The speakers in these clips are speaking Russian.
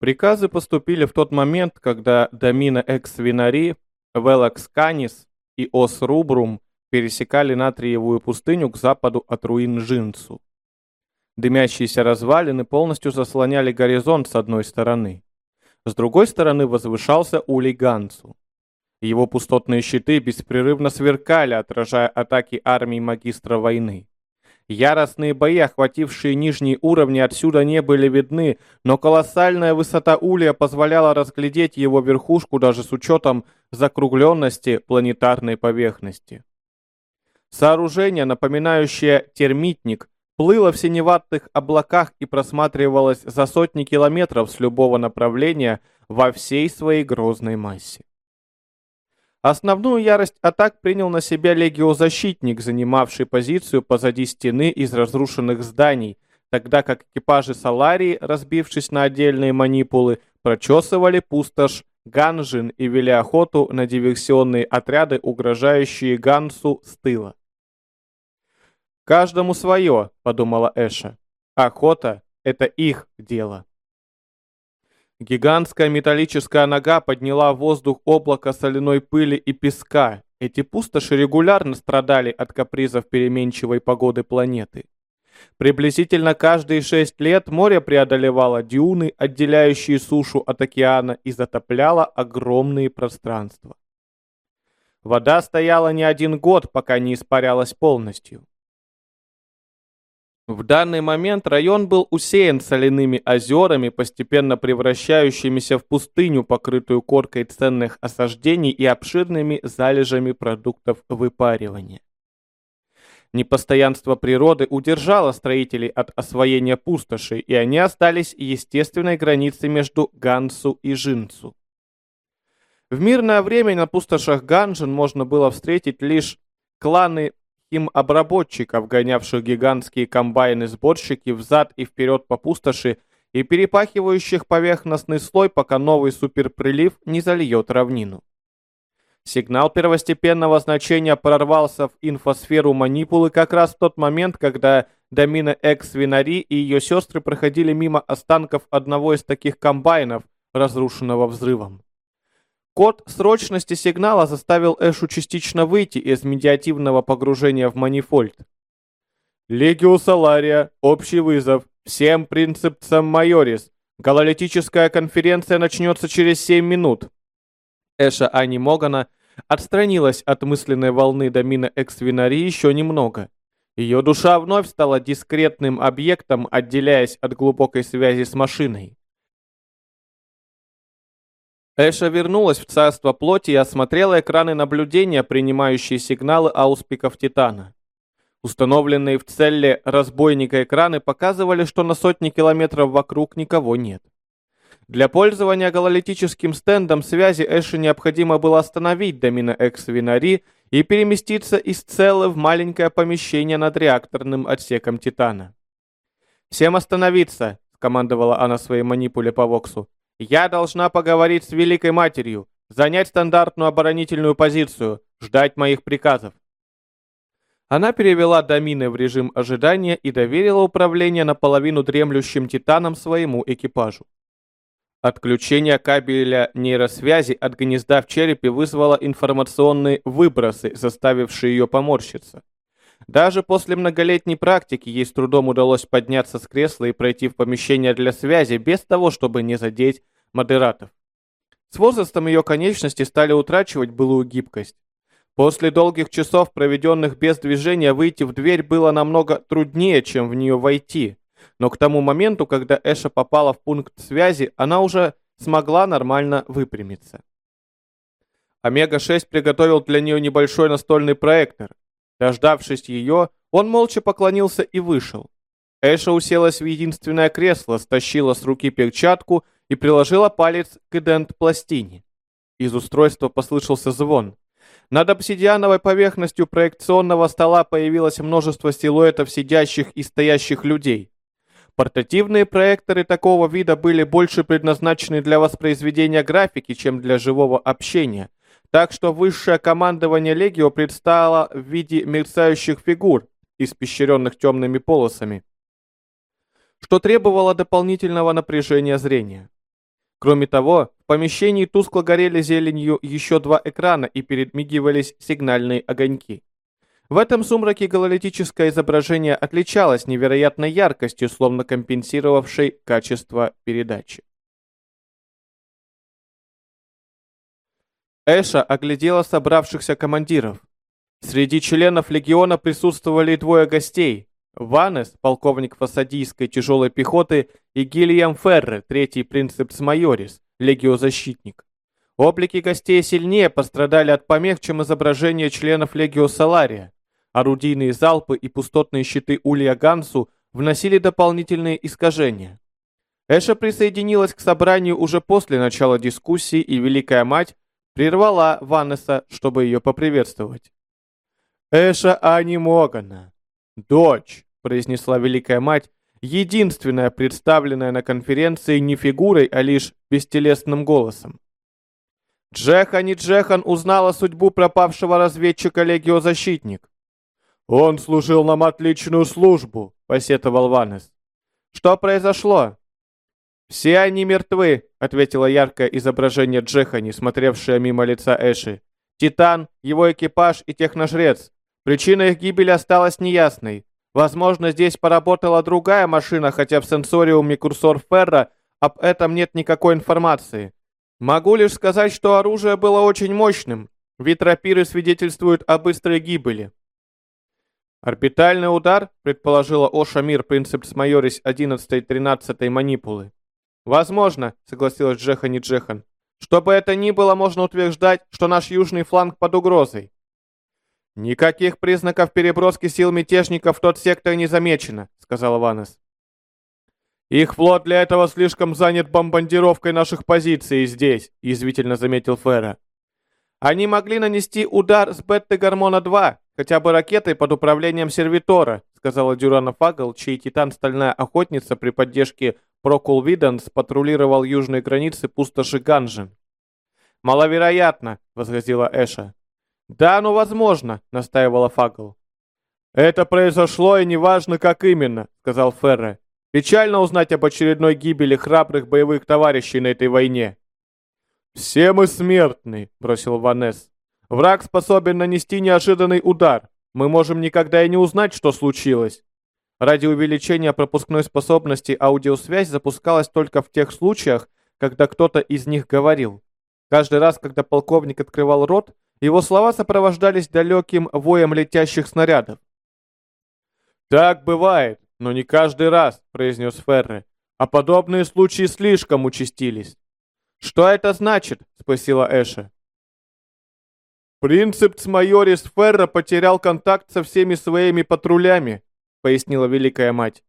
Приказы поступили в тот момент, когда Домина Экс Винари, Велакс Канис и Ос Рубрум пересекали Натриевую пустыню к западу от руин Жинцу. Дымящиеся развалины полностью заслоняли горизонт с одной стороны. С другой стороны возвышался Улей Гансу. Его пустотные щиты беспрерывно сверкали, отражая атаки армии магистра войны. Яростные бои, охватившие нижние уровни, отсюда не были видны, но колоссальная высота улья позволяла разглядеть его верхушку даже с учетом закругленности планетарной поверхности. Сооружение, напоминающее термитник, плыло в синеватых облаках и просматривалось за сотни километров с любого направления во всей своей грозной массе. Основную ярость атак принял на себя легиозащитник, занимавший позицию позади стены из разрушенных зданий, тогда как экипажи Саларии, разбившись на отдельные манипулы, прочесывали пустошь Ганжин и вели охоту на диверсионные отряды, угрожающие Гансу с тыла. «Каждому свое», — подумала Эша. «Охота — это их дело». Гигантская металлическая нога подняла в воздух облако соляной пыли и песка. Эти пустоши регулярно страдали от капризов переменчивой погоды планеты. Приблизительно каждые шесть лет море преодолевало дюны, отделяющие сушу от океана, и затопляло огромные пространства. Вода стояла не один год, пока не испарялась полностью. В данный момент район был усеян соляными озерами, постепенно превращающимися в пустыню, покрытую коркой ценных осаждений и обширными залежами продуктов выпаривания. Непостоянство природы удержало строителей от освоения пустоши, и они остались естественной границей между Гансу и Жинцу. В мирное время на пустошах Ганжин можно было встретить лишь кланы им обработчиков, гонявших гигантские комбайны-сборщики взад и вперед по пустоши и перепахивающих поверхностный слой, пока новый суперприлив не зальет равнину. Сигнал первостепенного значения прорвался в инфосферу манипулы как раз в тот момент, когда Домина Экс Винари и ее сестры проходили мимо останков одного из таких комбайнов, разрушенного взрывом. Код срочности сигнала заставил Эшу частично выйти из медиативного погружения в манифольд. Легио Салария, общий вызов, всем принципцам Майорис. Гололитическая конференция начнется через 7 минут. Эша Ани Могана отстранилась от мысленной волны домина Эксвинари еще немного. Ее душа вновь стала дискретным объектом, отделяясь от глубокой связи с машиной. Эша вернулась в царство плоти и осмотрела экраны наблюдения, принимающие сигналы ауспиков Титана. Установленные в целле разбойника экраны показывали, что на сотни километров вокруг никого нет. Для пользования гололитическим стендом связи Эше необходимо было остановить домина Экс-Винари и переместиться из целы в маленькое помещение над реакторным отсеком Титана. «Всем остановиться!» — скомандовала она своей манипуле по Воксу. Я должна поговорить с Великой Матерью, занять стандартную оборонительную позицию, ждать моих приказов. Она перевела домины в режим ожидания и доверила управление наполовину дремлющим титанам своему экипажу. Отключение кабеля нейросвязи от гнезда в черепе вызвало информационные выбросы, заставившие ее поморщиться. Даже после многолетней практики ей с трудом удалось подняться с кресла и пройти в помещение для связи без того, чтобы не задеть модератов. С возрастом ее конечности стали утрачивать былую гибкость. После долгих часов, проведенных без движения, выйти в дверь было намного труднее, чем в нее войти. Но к тому моменту, когда Эша попала в пункт связи, она уже смогла нормально выпрямиться. Омега-6 приготовил для нее небольшой настольный проектор. Дождавшись ее, он молча поклонился и вышел. Эша уселась в единственное кресло, стащила с руки перчатку и приложила палец к идент-пластине. Из устройства послышался звон. Над обсидиановой поверхностью проекционного стола появилось множество силуэтов сидящих и стоящих людей. Портативные проекторы такого вида были больше предназначены для воспроизведения графики, чем для живого общения, так что высшее командование Легио предстало в виде мерцающих фигур, испещренных темными полосами, что требовало дополнительного напряжения зрения. Кроме того, в помещении тускло горели зеленью еще два экрана и перемигивались сигнальные огоньки. В этом сумраке гололитическое изображение отличалось невероятной яркостью, словно компенсировавшей качество передачи. Эша оглядела собравшихся командиров. Среди членов легиона присутствовали двое гостей. Ванес, полковник фасадийской тяжелой пехоты, и Гильям Ферре, третий принцепс майорис, легиозащитник. Облики гостей сильнее пострадали от помех, чем изображения членов Легио Салария. Орудийные залпы и пустотные щиты Улья Гансу вносили дополнительные искажения. Эша присоединилась к собранию уже после начала дискуссии, и Великая Мать прервала Ваннеса, чтобы ее поприветствовать. «Эша Ани Могана, дочь», — произнесла Великая Мать, единственная представленная на конференции не фигурой, а лишь бестелесным голосом. Джехан и Джехан узнала судьбу пропавшего разведчика Легио-защитник. «Он служил нам отличную службу», — посетовал Ванес. «Что произошло?» «Все они мертвы», — ответило яркое изображение Джехани, смотревшее мимо лица Эши. «Титан, его экипаж и техножрец. Причина их гибели осталась неясной. Возможно, здесь поработала другая машина, хотя в сенсориуме курсор Ферра об этом нет никакой информации. Могу лишь сказать, что оружие было очень мощным. Витропиры свидетельствуют о быстрой гибели. Орбитальный удар, предположила Оша Мир, принцепс майорис 11-13 манипулы. «Возможно», — согласилась и Джехан. «Что бы это ни было, можно утверждать, что наш южный фланг под угрозой». «Никаких признаков переброски сил мятежников в тот сектор не замечено», — сказал Ванес. «Их флот для этого слишком занят бомбардировкой наших позиций здесь», — язвительно заметил Фера. «Они могли нанести удар с Бета-Гармона-2, хотя бы ракетой под управлением сервитора», — сказала Дюрана Фагл, чей титан «Стальная охотница» при поддержке Прокул Виденс патрулировал южные границы пустоши Ганжин. «Маловероятно», — возразила Эша. «Да, но возможно», — настаивала Фагл. «Это произошло, и неважно, как именно», — сказал Ферре. «Печально узнать об очередной гибели храбрых боевых товарищей на этой войне». «Все мы смертны», — бросил Ванес. «Враг способен нанести неожиданный удар. Мы можем никогда и не узнать, что случилось. Ради увеличения пропускной способности аудиосвязь запускалась только в тех случаях, когда кто-то из них говорил. Каждый раз, когда полковник открывал рот, его слова сопровождались далеким воем летящих снарядов. «Так бывает, но не каждый раз», — произнес Ферре. «А подобные случаи слишком участились». «Что это значит?» — спросила Эша. «Принцепс майорис Ферра потерял контакт со всеми своими патрулями», — пояснила Великая Мать.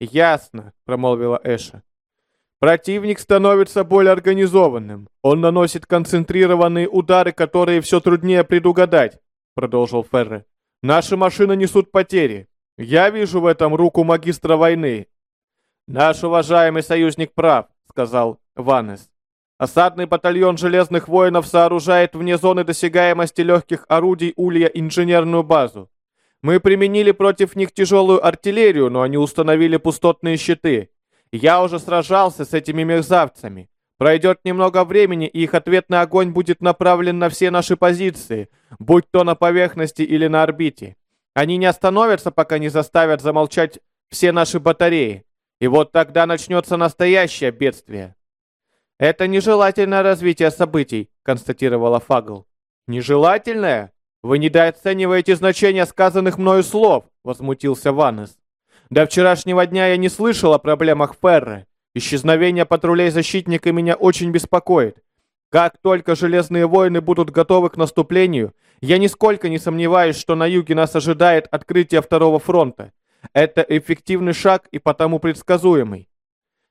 «Ясно», — промолвила Эша. «Противник становится более организованным. Он наносит концентрированные удары, которые все труднее предугадать», — продолжил Ферре. «Наши машины несут потери. Я вижу в этом руку магистра войны». «Наш уважаемый союзник прав», — сказал Ванес. «Осадный батальон железных воинов сооружает вне зоны досягаемости легких орудий Улья инженерную базу. Мы применили против них тяжелую артиллерию, но они установили пустотные щиты. Я уже сражался с этими мерзавцами. Пройдет немного времени, и их ответный огонь будет направлен на все наши позиции, будь то на поверхности или на орбите. Они не остановятся, пока не заставят замолчать все наши батареи. И вот тогда начнется настоящее бедствие. «Это нежелательное развитие событий», — констатировала Фагл. «Нежелательное? «Вы недооцениваете значение сказанных мною слов», — возмутился Ваннес. «До вчерашнего дня я не слышал о проблемах Ферры. Исчезновение патрулей защитника меня очень беспокоит. Как только Железные воины будут готовы к наступлению, я нисколько не сомневаюсь, что на юге нас ожидает открытие второго фронта. Это эффективный шаг и потому предсказуемый.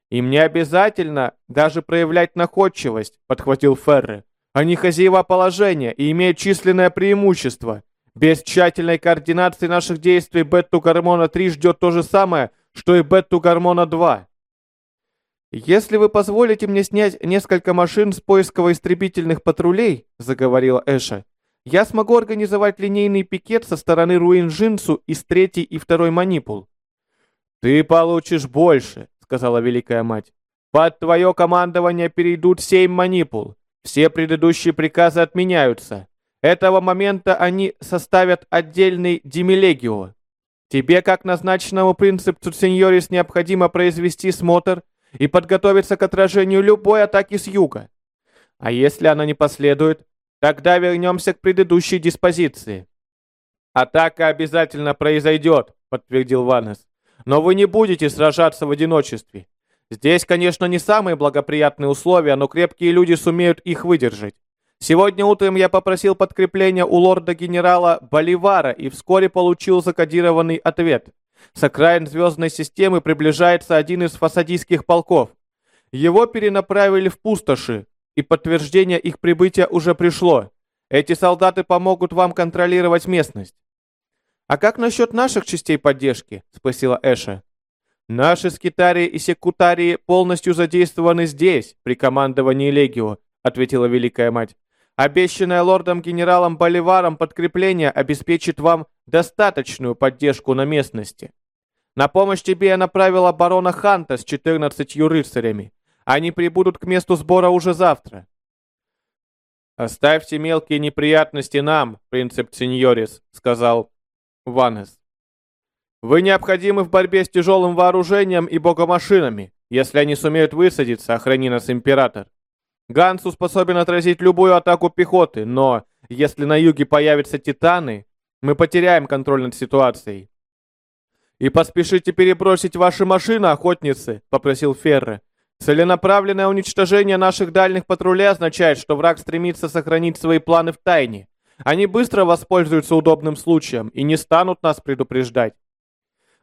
«Им не обязательно даже проявлять находчивость», — подхватил Ферре. Они хозяева положения и имеют численное преимущество. Без тщательной координации наших действий бету-гормона-3 ждет то же самое, что и бету-гормона-2. «Если вы позволите мне снять несколько машин с поисково-истребительных патрулей», — заговорила Эша, «я смогу организовать линейный пикет со стороны руин Джинсу из третьей и второй манипул». «Ты получишь больше», — сказала Великая Мать. Под твое командование перейдут семь манипул. Все предыдущие приказы отменяются. Этого момента они составят отдельный демилегио. Тебе, как назначенному принципу сеньорис, необходимо произвести смотр и подготовиться к отражению любой атаки с юга. А если она не последует, тогда вернемся к предыдущей диспозиции. «Атака обязательно произойдет», — подтвердил Ванес. «Но вы не будете сражаться в одиночестве. Здесь, конечно, не самые благоприятные условия, но крепкие люди сумеют их выдержать. Сегодня утром я попросил подкрепления у лорда-генерала Боливара и вскоре получил закодированный ответ. С окраин звездной системы приближается один из фасадийских полков. Его перенаправили в пустоши, и подтверждение их прибытия уже пришло. Эти солдаты помогут вам контролировать местность. «А как насчет наших частей поддержки?» — спросила Эша. «Наши скитарии и секутарии полностью задействованы здесь, при командовании Легио», — ответила Великая Мать. «Обещанное лордом-генералом Боливаром подкрепление обеспечит вам достаточную поддержку на местности. На помощь тебе я направила барона Ханта с 14 рыцарями. Они прибудут к месту сбора уже завтра». «Оставьте мелкие неприятности нам, принцип сеньорис», — сказал Ванес. Вы необходимы в борьбе с тяжелым вооружением и богомашинами. Если они сумеют высадиться, охрани нас император. Гансу способен отразить любую атаку пехоты, но если на юге появятся титаны, мы потеряем контроль над ситуацией. «И поспешите перебросить ваши машины, охотницы», — попросил Ферре. «Целенаправленное уничтожение наших дальних патрулей означает, что враг стремится сохранить свои планы в тайне. Они быстро воспользуются удобным случаем и не станут нас предупреждать.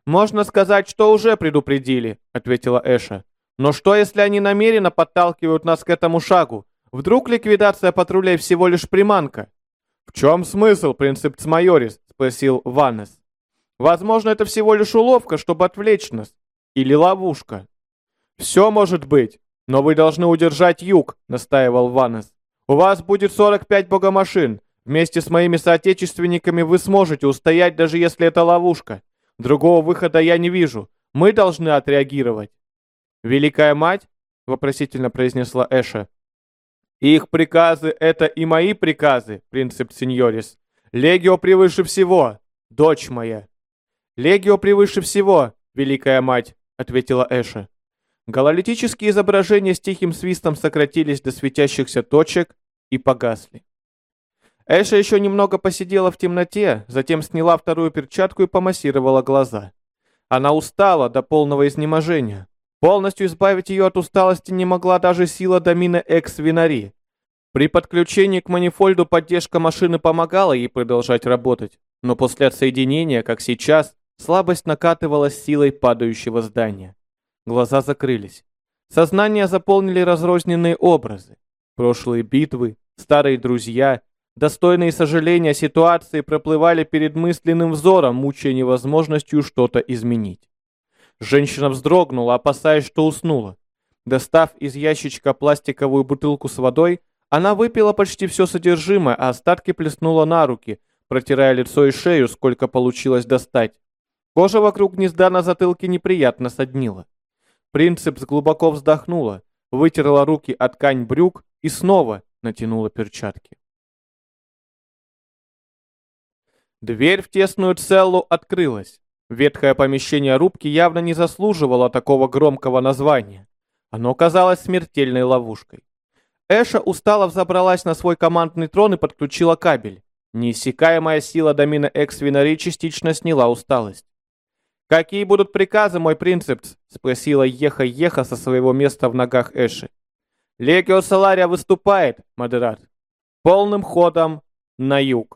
«Можно сказать, что уже предупредили», — ответила Эша. «Но что, если они намеренно подталкивают нас к этому шагу? Вдруг ликвидация патрулей всего лишь приманка?» «В чем смысл, принцип Цмайорис?» — спросил Ваннес. «Возможно, это всего лишь уловка, чтобы отвлечь нас. Или ловушка». «Все может быть, но вы должны удержать юг», — настаивал Ваннес. «У вас будет 45 богомашин. Вместе с моими соотечественниками вы сможете устоять, даже если это ловушка. Другого выхода я не вижу. Мы должны отреагировать. Великая мать? Вопросительно произнесла Эша. Их приказы — это и мои приказы, принцип сеньорис. Легио превыше всего, дочь моя. Легио превыше всего, великая мать, ответила Эша. Гололитические изображения с тихим свистом сократились до светящихся точек и погасли. Эша еще немного посидела в темноте, затем сняла вторую перчатку и помассировала глаза. Она устала до полного изнеможения. Полностью избавить ее от усталости не могла даже сила домина экс-винари. При подключении к манифольду поддержка машины помогала ей продолжать работать, но после отсоединения, как сейчас, слабость накатывалась силой падающего здания. Глаза закрылись. Сознание заполнили разрозненные образы. Прошлые битвы, старые друзья — Достойные сожаления ситуации проплывали перед мысленным взором, мучая невозможностью что-то изменить. Женщина вздрогнула, опасаясь, что уснула. Достав из ящичка пластиковую бутылку с водой, она выпила почти все содержимое, а остатки плеснула на руки, протирая лицо и шею, сколько получилось достать. Кожа вокруг гнезда на затылке неприятно соднила. Принцепс глубоко вздохнула, вытерла руки от ткань брюк и снова натянула перчатки. Дверь в тесную целлу открылась. Ветхое помещение рубки явно не заслуживало такого громкого названия. Оно казалось смертельной ловушкой. Эша устало взобралась на свой командный трон и подключила кабель. Неиссякаемая сила домина Экс-Винари частично сняла усталость. «Какие будут приказы, мой принцепс?» — спросила Еха-Еха со своего места в ногах Эши. «Легио Салария выступает, модерат. Полным ходом на юг».